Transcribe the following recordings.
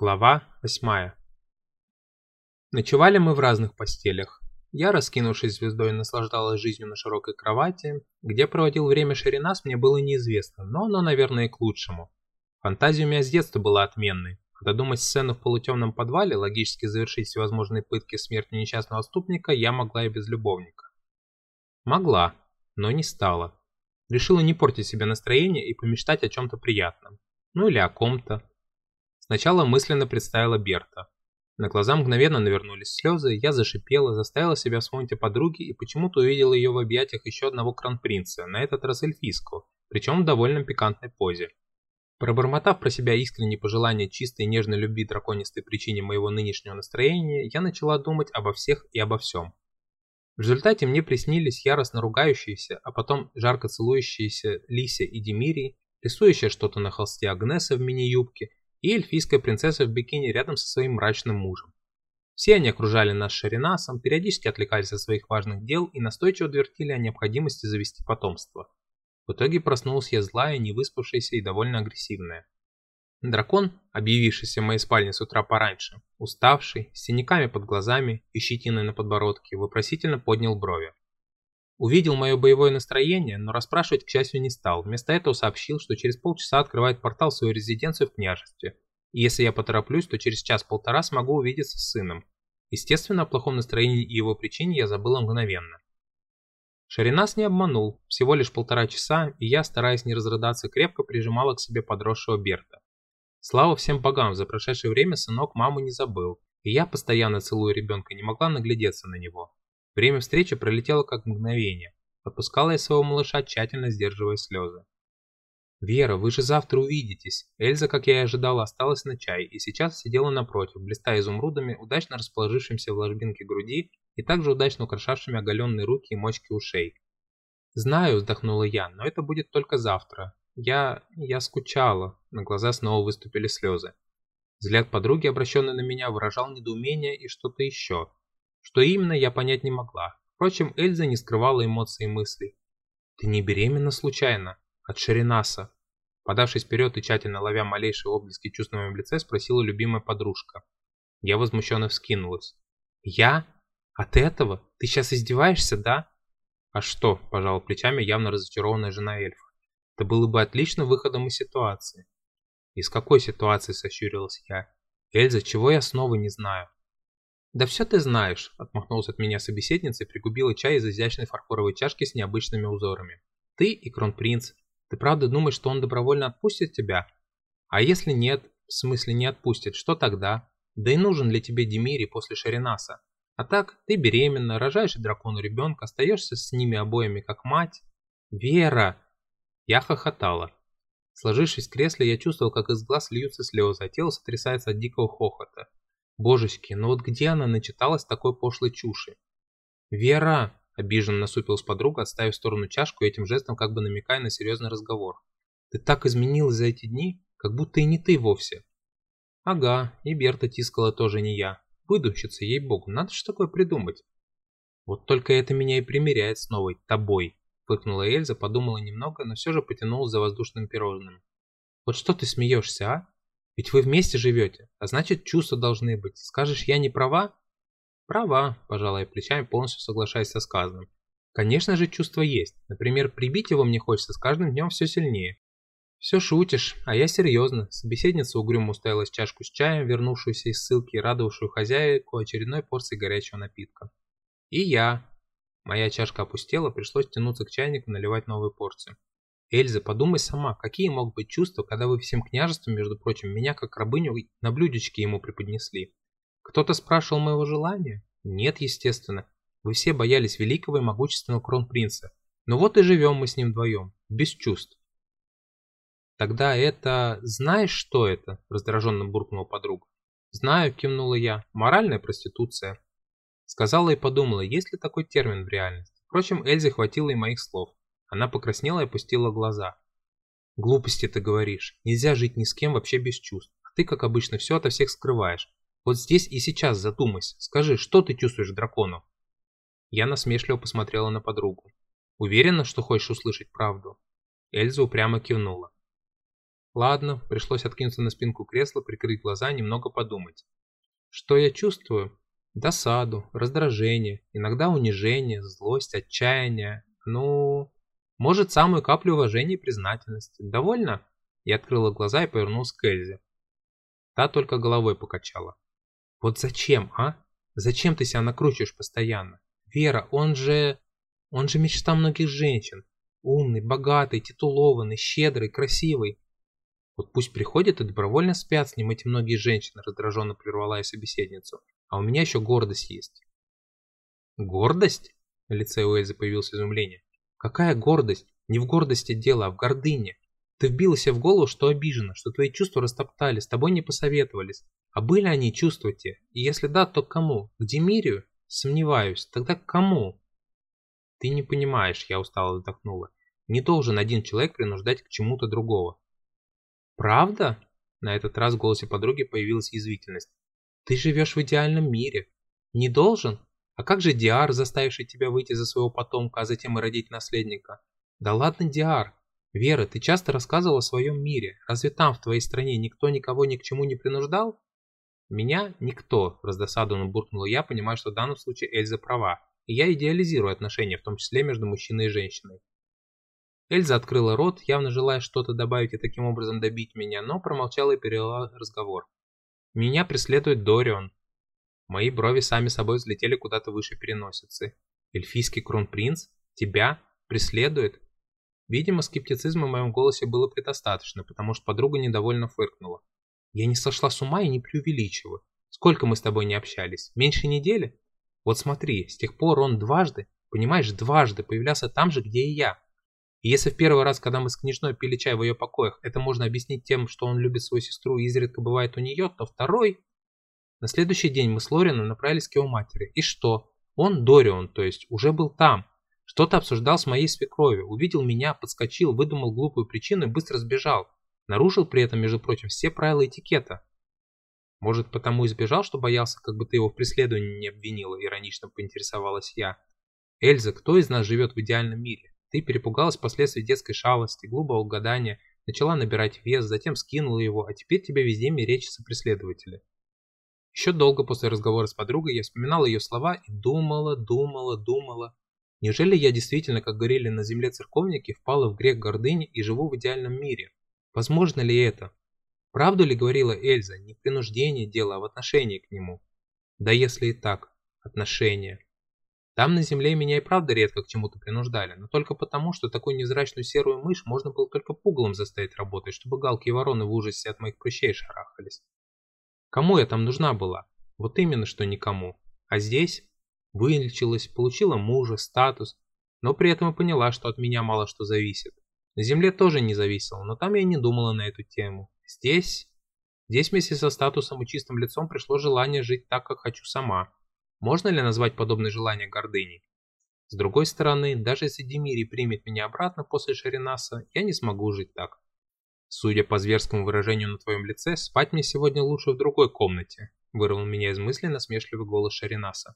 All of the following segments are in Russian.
Глава восьмая. Ночевали мы в разных постелях. Я, раскинувшись звездой, наслаждалась жизнью на широкой кровати. Где проводил время Ширинас, мне было неизвестно, но оно, наверное, и к лучшему. Фантазия у меня с детства была отменной. Додумать сцену в полутемном подвале, логически завершить всевозможные пытки смертью несчастного отступника я могла и без любовника. Могла, но не стала. Решила не портить себе настроение и помечтать о чем-то приятном. Ну или о ком-то. Сначала мысленно представила Берта. На глаза мгновенно навернулись слезы, я зашипела, заставила себя вспомнить о подруге и почему-то увидела ее в объятиях еще одного кронпринца, на этот раз эльфийского, причем в довольно пикантной позе. Пробормотав про себя искреннее пожелание чистой и нежной любви драконистой причине моего нынешнего настроения, я начала думать обо всех и обо всем. В результате мне приснились яростно ругающиеся, а потом жарко целующиеся Лися и Демирий, рисующая что-то на холсте Агнеса в мини-юбке и эльфийская принцесса в бикини рядом со своим мрачным мужем. Все они окружали нас шаринасом, периодически отвлекались от своих важных дел и настойчиво твердили о необходимости завести потомство. В итоге проснулась я злая, невыспавшаяся и довольно агрессивная. Дракон, объявившийся в моей спальне с утра пораньше, уставший, с синяками под глазами и щетиной на подбородке, вопросительно поднял брови. Увидел мое боевое настроение, но расспрашивать, к счастью, не стал. Вместо этого сообщил, что через полчаса открывает портал свою резиденцию в княжестве. И если я потороплюсь, то через час-полтора смогу увидеться с сыном. Естественно, о плохом настроении и его причине я забыла мгновенно. Шаринас не обманул. Всего лишь полтора часа, и я, стараясь не разрыдаться, крепко прижимала к себе подросшего Берта. Слава всем богам, за прошедшее время сынок маму не забыл, и я, постоянно целуя ребенка, не могла наглядеться на него. Время встречи пролетело как мгновение. Отпускала я своего малыша, тщательно сдерживая слезы. «Вера, вы же завтра увидитесь!» Эльза, как я и ожидала, осталась на чай и сейчас сидела напротив, блистая изумрудами, удачно расположившимся в ложбинке груди и также удачно украшавшими оголенные руки и мочки ушей. «Знаю», — вздохнула я, — «но это будет только завтра. Я... я скучала». На глаза снова выступили слезы. Взгляд подруги, обращенный на меня, выражал недоумение и что-то еще. Что именно, я понять не могла. Впрочем, Эльза не скрывала эмоций и мыслей. «Ты не беременна случайно? От Шаринаса?» Подавшись вперед и тщательно ловя малейшие облески чувств на моем лице, спросила любимая подружка. Я возмущенно вскинулась. «Я? От этого? Ты сейчас издеваешься, да?» «А что?» – пожала плечами явно разочарованная жена эльфа. «Это было бы отличным выходом из ситуации». «Из какой ситуации?» – сощурилась я. «Эльза, чего я снова не знаю?» «Да все ты знаешь», — отмахнулась от меня собеседница и пригубила чай из изящной фарфоровой чашки с необычными узорами. «Ты и кронпринц. Ты правда думаешь, что он добровольно отпустит тебя? А если нет, в смысле не отпустит, что тогда? Да и нужен ли тебе Демири после Шаринаса? А так, ты беременна, рожаешь дракону ребенка, остаешься с ними обоими как мать. Вера!» Я хохотала. Сложившись в кресле, я чувствовал, как из глаз льются слезы, а тело сотрясается от дикого хохота. Божечки, ну вот где она начиталась такой пошлой чуши? «Вера!» – обиженно насупилась подруга, отставив в сторону чашку и этим жестом как бы намекая на серьезный разговор. «Ты так изменилась за эти дни, как будто и не ты вовсе». «Ага, и Берта тискала тоже не я. Выдумщица, ей-богу, надо же такое придумать». «Вот только это меня и примеряет с новой тобой», – фыркнула Эльза, подумала немного, но все же потянулась за воздушным пирожным. «Вот что ты смеешься, а? Ведь вы вместе живете, а значит чувства должны быть. Скажешь, я не права? Права, пожалуй, плечами, полностью соглашаясь со сказанным. Конечно же, чувства есть. Например, прибить его мне хочется с каждым днем все сильнее. Все шутишь, а я серьезно. Собеседница угрюмо уставилась чашку с чаем, вернувшуюся из ссылки и радовавшую хозяйку очередной порцией горячего напитка. И я. Моя чашка опустела, пришлось тянуться к чайнику наливать новую порцию. Эльза, подумай сама, какие могут быть чувства, когда вы всем княжеством, между прочим, меня как рабыню на блюдечке ему преподнесли? Кто-то спрашивал моего желания? Нет, естественно. Вы все боялись великого и могущественного кронпринца. Но вот и живем мы с ним вдвоем, без чувств. Тогда это... Знаешь, что это? Раздраженно буркнула подруга. Знаю, кивнула я. Моральная проституция. Сказала и подумала, есть ли такой термин в реальности. Впрочем, Эльзе хватило и моих слов. Она покраснела и опустила глаза. «Глупости ты говоришь. Нельзя жить ни с кем вообще без чувств. А ты, как обычно, все ото всех скрываешь. Вот здесь и сейчас задумайся. Скажи, что ты чувствуешь дракону?» Я насмешливо посмотрела на подругу. «Уверена, что хочешь услышать правду?» Эльза упрямо кивнула. Ладно, пришлось откинуться на спинку кресла, прикрыть глаза, немного подумать. Что я чувствую? Досаду, раздражение, иногда унижение, злость, отчаяние. Ну, может, самую каплю уважения и признательности. Довольно? Я открыла глаза и повернулась к Эльзе. Та только головой покачала. Вот зачем, а? Зачем ты себя накручиваешь постоянно? Вера, он же... Он же мечта многих женщин. Умный, богатый, титулованный, щедрый, красивый. Вот пусть приходит и добровольно спят с ним эти многие женщины, раздраженно прервала я собеседницу. А у меня еще гордость есть. Гордость? На лице у Эльзы появилось изумление. Какая гордость? Не в гордости дело, а в гордыне. Ты вбила себе в голову, что обижена, что твои чувства растоптали, с тобой не посоветовались. А были они чувства те? И если да, то кому? К Демирию? Сомневаюсь. Тогда к кому? Ты не понимаешь, я устало вздохнула. Не должен один человек принуждать к чему-то другого. Правда? На этот раз в голосе подруги появилась язвительность. Ты живешь в идеальном мире. Не должен? А как же Диар, заставивший тебя выйти за своего потомка, а затем и родить наследника? Да ладно, Диар. Вера, ты часто рассказывала о своем мире. Разве там, в твоей стране, никто никого ни к чему не принуждал? Меня никто, раздосадованно буркнула я, понимая, что в данном случае Эльза права, и я идеализирую отношения, в том числе между мужчиной и женщиной. Эльза открыла рот, явно желая что-то добавить и таким образом добить меня, но промолчала и перевела разговор. Меня преследует Дорион, Мои брови сами собой взлетели куда-то выше переносицы. Эльфийский кронпринц? Тебя? Преследует? Видимо, скептицизма в моем голосе было предостаточно, потому что подруга недовольно фыркнула. Я не сошла с ума и не преувеличиваю. Сколько мы с тобой не общались? Меньше недели? Вот смотри, с тех пор он дважды, понимаешь, дважды появлялся там же, где и я. И если в первый раз, когда мы с княжной пили чай в ее покоях, это можно объяснить тем, что он любит свою сестру и изредка бывает у нее, то второй... На следующий день мы с Лорином направились к его матери. И что? Он, Дорион, то есть, уже был там. Что-то обсуждал с моей свекровью, увидел меня, подскочил, выдумал глупую причину и быстро сбежал. Нарушил при этом, между прочим, все правила этикета. Может, потому и сбежал, что боялся, как бы ты его в преследовании не обвинила, иронично поинтересовалась я. Эльза, кто из нас живет в идеальном мире? Ты перепугалась последствий детской шалости, глупого гадания, начала набирать вес, затем скинула его, а теперь тебя везде мерещатся преследователи. Еще долго после разговора с подругой я вспоминала ее слова и думала, думала, думала. Неужели я действительно, как говорили на земле церковники, впала в грех гордыни и живу в идеальном мире? Возможно ли это? Правду ли говорила Эльза, не в принуждении дело, а в отношении к нему? Да если и так, отношения. Там на земле меня и правда редко к чему-то принуждали, но только потому, что такую невзрачную серую мышь можно было только пугалом заставить работать, чтобы галки и вороны в ужасе от моих прыщей шарахались. Кому я там нужна была? Вот именно, что никому. А здесь вылечилась, получила мужа, статус, но при этом и поняла, что от меня мало что зависит. На земле тоже не зависело, но там я не думала на эту тему. Здесь... Здесь вместе со статусом и чистым лицом пришло желание жить так, как хочу сама. Можно ли назвать подобное желание гордыней? С другой стороны, даже если Демири примет меня обратно после Шаринаса, я не смогу жить так. Судя по зверскому выражению на твоем лице, спать мне сегодня лучше в другой комнате, вырвал меня из мысли насмешливый голос Шаринаса.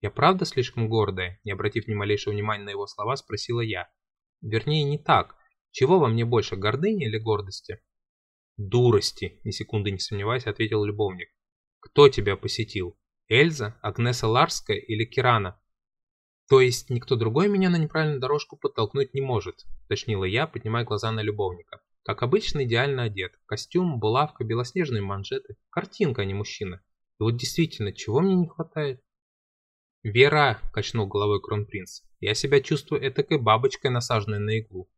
Я правда слишком гордая? Не обратив ни малейшего внимания на его слова, спросила я. Вернее, не так. Чего во мне больше, гордыни или гордости? Дурости, ни секунды не сомневаясь, ответил любовник. Кто тебя посетил? Эльза, Агнеса Ларская или Кирана? То есть никто другой меня на неправильную дорожку подтолкнуть не может, уточнила я, поднимая глаза на любовника. Как обычно, идеально одет. Костюм, булавка, белоснежные манжеты. Картинка, а не мужчина. И вот действительно, чего мне не хватает? «Вера!» – качнул головой кронпринц. «Я себя чувствую этакой бабочкой, насаженной на иглу».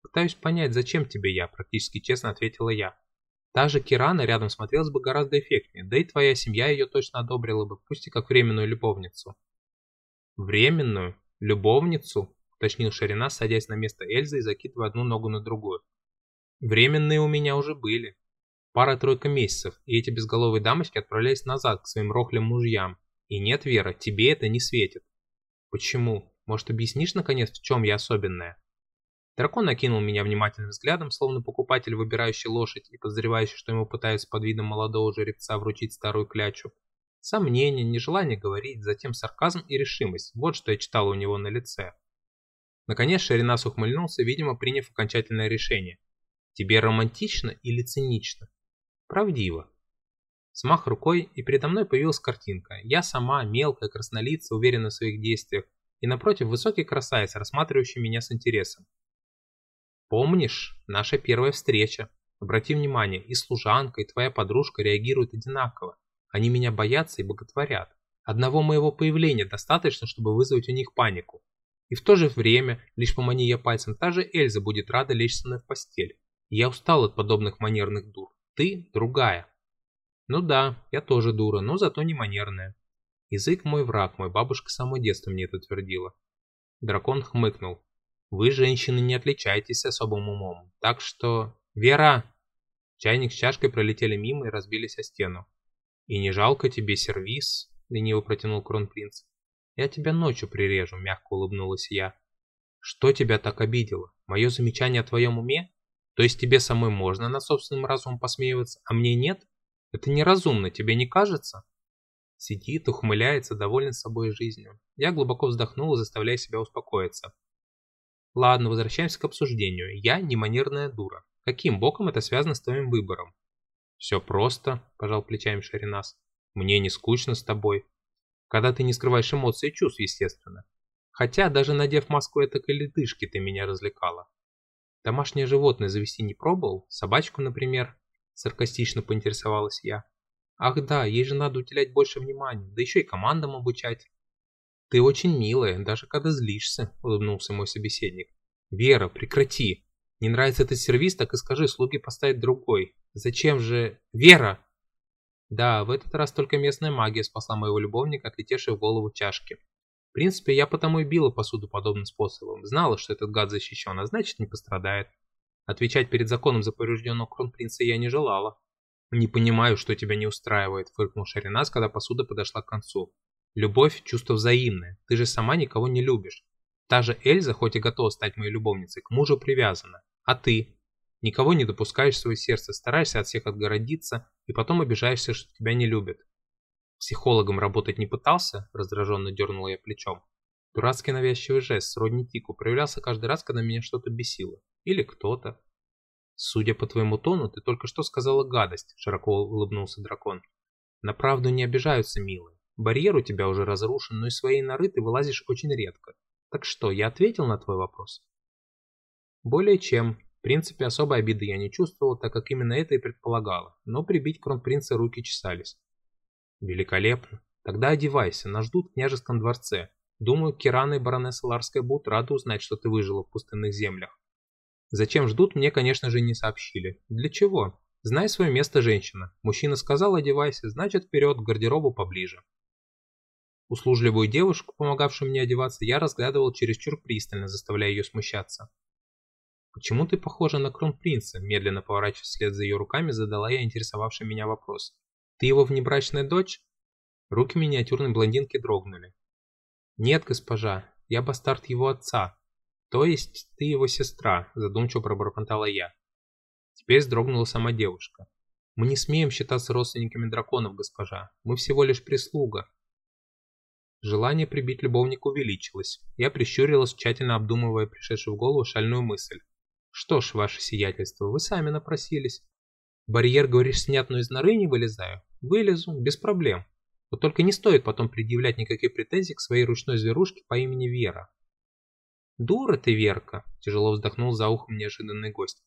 «Пытаюсь понять, зачем тебе я?» – практически честно ответила я. «Та же Кирана рядом смотрелась бы гораздо эффектнее, да и твоя семья ее точно одобрила бы, пусть и как временную любовницу». «Временную? Любовницу?» – уточнил Шарина, садясь на место Эльзы и закидывая одну ногу на другую. Временные у меня уже были. Пара-тройка месяцев, и эти безголовые дамочки отправлялись назад к своим рохлям мужьям. И нет, Вера, тебе это не светит. Почему? Может, объяснишь, наконец, в чем я особенная? Дракон накинул меня внимательным взглядом, словно покупатель, выбирающий лошадь и подозревающий, что ему пытаются под видом молодого жеребца вручить старую клячу. Сомнение, нежелание говорить, затем сарказм и решимость. Вот что я читал у него на лице. Наконец Шаринас ухмыльнулся, видимо, приняв окончательное решение. Тебе романтично или цинично? Правдиво. Смах рукой, и передо мной появилась картинка. Я сама, мелкая, краснолица, уверена в своих действиях, и напротив высокий красавец, рассматривающий меня с интересом. Помнишь, наша первая встреча? Обрати внимание, и служанка, и твоя подружка реагируют одинаково. Они меня боятся и боготворят. Одного моего появления достаточно, чтобы вызвать у них панику. И в то же время, лишь помани я пальцем, та же Эльза будет рада лечь со мной в постель. Я устал от подобных манерных дур. Ты другая. Ну да, я тоже дура, но зато не манерная. Язык мой враг, мой бабушка с самого детства мне это твердила. Дракон хмыкнул. Вы, женщины, не отличаетесь особым умом, так что... Вера! Чайник с чашкой пролетели мимо и разбились о стену. И не жалко тебе сервис? Лениво протянул кронпринц. Я тебя ночью прирежу, мягко улыбнулась я. Что тебя так обидело? Мое замечание о твоем уме? То есть тебе самой можно на собственном разумом посмеиваться, а мне нет? Это неразумно, тебе не кажется? Сидит, ухмыляется, доволен собой жизнью. Я глубоко вздохнул, заставляя себя успокоиться. Ладно, возвращаемся к обсуждению. Я не манерная дура. Каким боком это связано с твоим выбором? Все просто, пожал плечами Шаринас. Мне не скучно с тобой. Когда ты не скрываешь эмоций и чувств, естественно. Хотя, даже надев маску этой ледышки, ты меня развлекала. Домашнее животное завести не пробовал? Собачку, например? Саркастично поинтересовалась я. Ах да, ей же надо уделять больше внимания, да еще и командам обучать. Ты очень милая, даже когда злишься, улыбнулся мой собеседник. Вера, прекрати. Не нравится этот сервис, так и скажи, слуги поставить другой. Зачем же... Вера! Да, в этот раз только местная магия спасла моего любовника, отлетевшей в голову чашки. Принципе, я потому и била посуду подобным способом. Знала, что этот гад защищен, а значит не пострадает. Отвечать перед законом за поврежденного кронпринца я не желала. «Не понимаю, что тебя не устраивает», — фыркнул Шаринас, когда посуда подошла к концу. «Любовь — чувство взаимное. Ты же сама никого не любишь. Та же Эльза, хоть и готова стать моей любовницей, к мужу привязана. А ты? Никого не допускаешь в свое сердце, стараешься от всех отгородиться, и потом обижаешься, что тебя не любят. Психологом работать не пытался? Раздраженно дернула я плечом. Дурацкий навязчивый жест, сродни тику, проявлялся каждый раз, когда меня что-то бесило. Или кто-то. Судя по твоему тону, ты только что сказала гадость, широко улыбнулся дракон. На правду не обижаются, милые. Барьер у тебя уже разрушен, но из своей норы ты вылазишь очень редко. Так что, я ответил на твой вопрос? Более чем. В принципе, особой обиды я не чувствовал, так как именно это и предполагало. Но прибить кронпринца руки чесались. Великолепно. Тогда одевайся, нас ждут в княжеском дворце. Думаю, Кирана и баронесса Ларская будут рады узнать, что ты выжила в пустынных землях. Зачем ждут, мне, конечно же, не сообщили. Для чего? Знай свое место, женщина. Мужчина сказал, одевайся, значит, вперед, к гардеробу поближе. Услужливую девушку, помогавшую мне одеваться, я разглядывал чересчур пристально, заставляя ее смущаться. «Почему ты похожа на кронпринца?» Медленно поворачиваясь вслед за ее руками, задала я интересовавший меня вопрос. «Ты его внебрачная дочь?» Руки миниатюрной блондинки дрогнули. «Нет, госпожа, я бастард его отца. То есть ты его сестра», задумчиво пробормотала я. Теперь вздрогнула сама девушка. «Мы не смеем считаться родственниками драконов, госпожа. Мы всего лишь прислуга. Желание прибить любовника увеличилось. Я прищурилась, тщательно обдумывая пришедшую в голову шальную мысль. Что ж, ваше сиятельство, вы сами напросились. Барьер, говоришь, снят, но из норы не вылезаю? Вылезу, без проблем. Вот только не стоит потом предъявлять никаких претензий к своей ручной зверушке по имени Вера. «Дура ты, Верка!» – тяжело вздохнул за ухом неожиданный гость.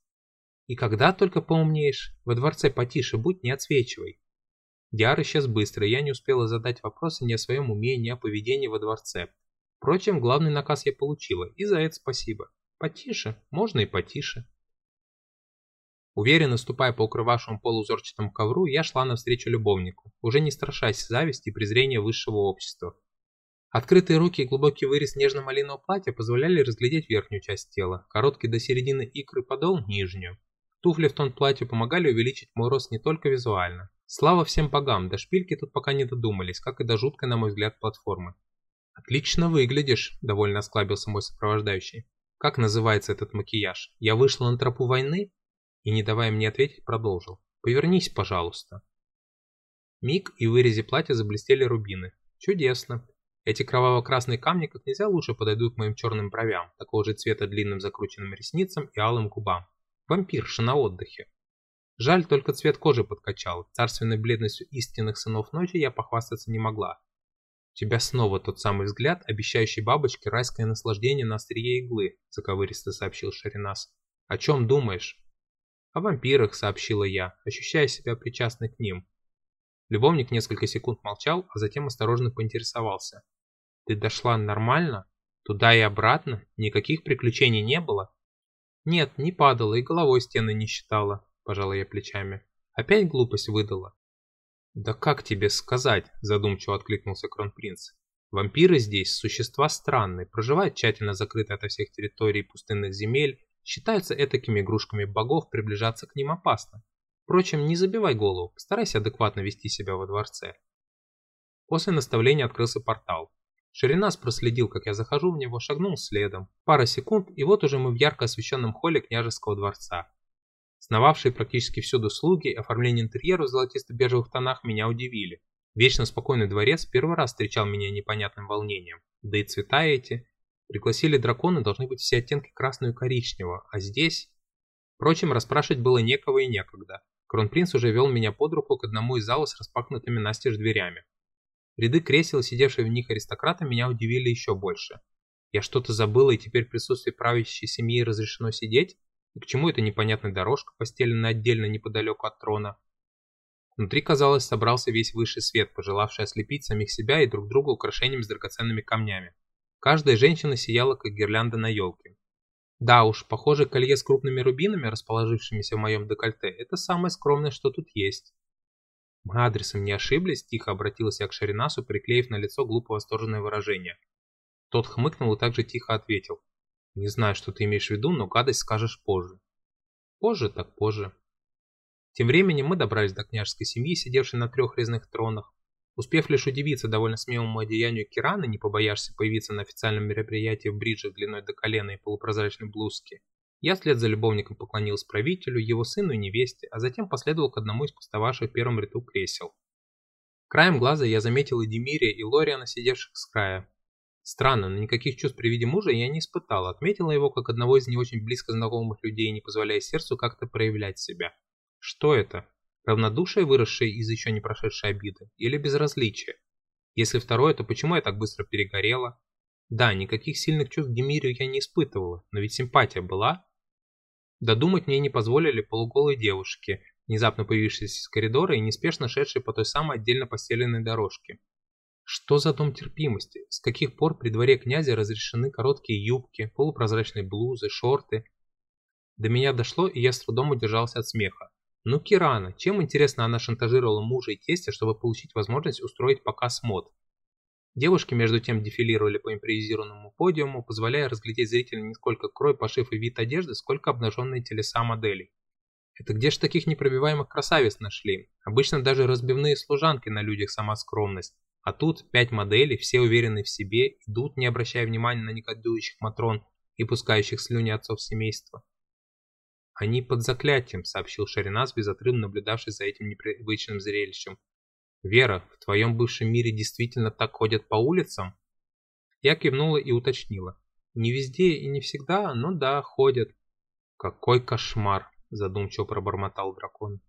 «И когда только поумнеешь, во дворце потише будь, не отсвечивай. Диар исчез быстро, я не успела задать вопросы ни о своем уме, ни о поведении во дворце. Впрочем, главный наказ я получила, и за это спасибо. Потише, можно и потише. Уверенно ступая по укрывавшему полузорчатому ковру, я шла навстречу любовнику, уже не страшась зависти и презрения высшего общества. Открытые руки и глубокий вырез нежно-малинового платья позволяли разглядеть верхнюю часть тела, короткий до середины икры подол – нижнюю. Туфли в тон платью помогали увеличить мой рост не только визуально, Слава всем богам, до шпильки тут пока не додумались, как и до жуткой, на мой взгляд, платформы. «Отлично выглядишь», — довольно осклабился мой сопровождающий. «Как называется этот макияж? Я вышла на тропу войны?» И, не давая мне ответить, продолжил. «Повернись, пожалуйста». Миг и в вырезе платья заблестели рубины. Чудесно. Эти кроваво-красные камни как нельзя лучше подойдут к моим черным бровям, такого же цвета длинным закрученным ресницам и алым губам. Вампирша на отдыхе. Жаль, только цвет кожи подкачал. Царственной бледностью истинных сынов ночи я похвастаться не могла. У тебя снова тот самый взгляд, обещающий бабочке райское наслаждение на острие иглы, заковыристо сообщил Шаринас. О чем думаешь? О вампирах, сообщила я, ощущая себя причастной к ним. Любовник несколько секунд молчал, а затем осторожно поинтересовался. Ты дошла нормально? Туда и обратно? Никаких приключений не было? Нет, не падала и головой стены не считала, пожала я плечами. Опять глупость выдала. Да как тебе сказать, задумчиво откликнулся кронпринц. Вампиры здесь существа странные, проживают тщательно закрыты ото всех территорий пустынных земель, считаются этакими игрушками богов, приближаться к ним опасно. Впрочем, не забивай голову, постарайся адекватно вести себя во дворце. После наставления открылся портал. Ширинас проследил, как я захожу в него, шагнул следом. Пара секунд, и вот уже мы в ярко освещенном холле княжеского дворца. Сновавшие практически всюду слуги и оформление интерьера в золотисто-бежевых тонах меня удивили. Вечно спокойный дворец первый раз встречал меня непонятным волнением. Да и цвета эти. Пригласили драконы должны быть все оттенки красного и коричневого, а здесь... Впрочем, расспрашивать было некого и некогда. Кронпринц уже вел меня под руку к одному из залов с распахнутыми настежь дверями. Ряды кресел, сидевшие в них аристократа, меня удивили еще больше. Я что-то забыла, и теперь в присутствии правящей семьи разрешено сидеть? И к чему эта непонятная дорожка, постеленная отдельно неподалеку от трона? Внутри, казалось, собрался весь высший свет, пожелавший ослепить самих себя и друг друга украшениями с драгоценными камнями. Каждая женщина сияла, как гирлянда на елке. Да уж, похоже, колье с крупными рубинами, расположившимися в моем декольте, это самое скромное, что тут есть. «Мы адресом не ошиблись?» – тихо обратился я к Шаринасу, приклеив на лицо глупо восторженное выражение. Тот хмыкнул и также тихо ответил. «Не знаю, что ты имеешь в виду, но гадость скажешь позже». «Позже так позже». Тем временем мы добрались до княжеской семьи, сидевшей на трех резных тронах. Успев лишь удивиться довольно смелому одеянию Кираны, не побояшься появиться на официальном мероприятии в бриджах длиной до колена и полупрозрачной блузке, я вслед за любовником поклонился правителю, его сыну и невесте, а затем последовал к одному из пустовавших в первом ряду кресел. Краем глаза я заметил и Демирия, и Лориана, сидевших с края. Странно, но никаких чувств при виде мужа я не испытал, отметила его как одного из не очень близко знакомых людей, не позволяя сердцу как-то проявлять себя. Что это? Равнодушие, выросшее из еще не прошедшей обиды? Или безразличие? Если второе, то почему я так быстро перегорела? Да, никаких сильных чувств к Демирию я не испытывала, но ведь симпатия была, Додумать мне не позволили полуголые девушки, внезапно появившиеся из коридора и неспешно шедшие по той самой отдельно постеленной дорожке. Что за дом терпимости? С каких пор при дворе князя разрешены короткие юбки, полупрозрачные блузы, шорты? До меня дошло, и я с трудом удержался от смеха. Ну, Кирана, чем интересно она шантажировала мужа и тестя, чтобы получить возможность устроить показ мод? Девушки между тем дефилировали по импровизированному подиуму, позволяя разглядеть зрителям не сколько крой, пошив и вид одежды, сколько обнаженные телеса моделей. Это где ж таких непробиваемых красавиц нашли? Обычно даже разбивные служанки на людях сама скромность. А тут пять моделей, все уверены в себе, идут, не обращая внимания на негодующих матрон и пускающих слюни отцов семейства. «Они под заклятием», — сообщил Шаринас, безотрывно наблюдавший за этим непривычным зрелищем. «Вера, в твоем бывшем мире действительно так ходят по улицам?» Я кивнула и уточнила. «Не везде и не всегда, но да, ходят». «Какой кошмар!» – задумчиво пробормотал дракон.